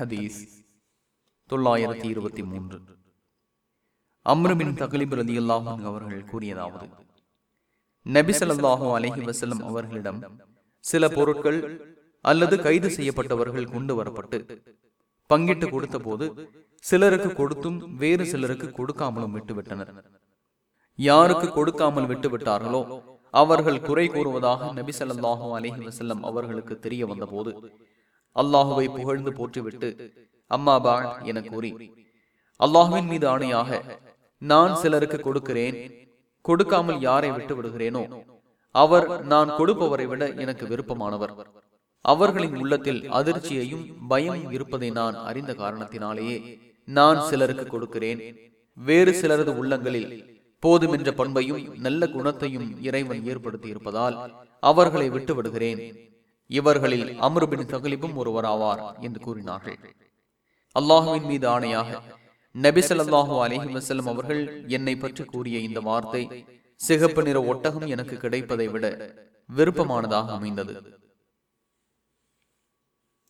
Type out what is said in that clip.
ஹதீஸ் தொள்ளாயிரத்தி இருபத்தி மூன்று. அம்ருமின் தகலிப் ரதி அல்லாஹன் அவர்கள் கூறியதாவது நபி அலஹி வசலம் அவர்களிடம் சில பொருட்கள் அல்லது கைது செய்யப்பட்டவர்கள் கொண்டு வரப்பட்டு பங்கிட்டு கொடுத்த போது சிலருக்கு கொடுத்தும் வேறு சிலருக்கு கொடுக்காமலும் விட்டுவிட்டனர். யாருக்கு கொடுக்காமல் விட்டுவிட்டார்களோ அவர்கள் குறை கூறுவதாக நபி அலஹி வசல்லம் அவர்களுக்கு தெரிய வந்தபோது அல்லாஹுவை புகழ்ந்து போற்றிவிட்டு அம்மாபா என கூறி அல்லாஹுவின் மீது ஆணையாக நான் சிலருக்கு கொடுக்கிறேன். கொடுக்காமல் யாரை விட்டு விடுகிறேனோ அவர் நான் கொடுப்பவரை விட எனக்கு விருப்பமானவர். அவர்களின் உள்ளத்தில் அதிர்ச்சியையும் பயம் இருப்பதை நான் அறிந்த காரணத்தினாலேயே நான் சிலருக்கு கொடுக்கிறேன். வேறு சிலரது உள்ளங்களில் போதுமென்ற பண்பையும் நல்ல குணத்தையும் இறைவன் ஏற்படுத்தி இருப்பதால் அவர்களை விட்டு விடுகிறேன். இவர்களில் அமருபின் தகலிபும் ஒருவராவார் என்று கூறினார்கள். அல்லாஹுவின் மீது ஆணையாக நபிசல்லாஹு அலஹி வசலம் அவர்கள் என்னை பற்றி கூறிய இந்த வார்த்தை சிகப்பு நிற ஒட்டகம் எனக்கு கிடைப்பதை விட விருப்பமானதாக அமைந்தது.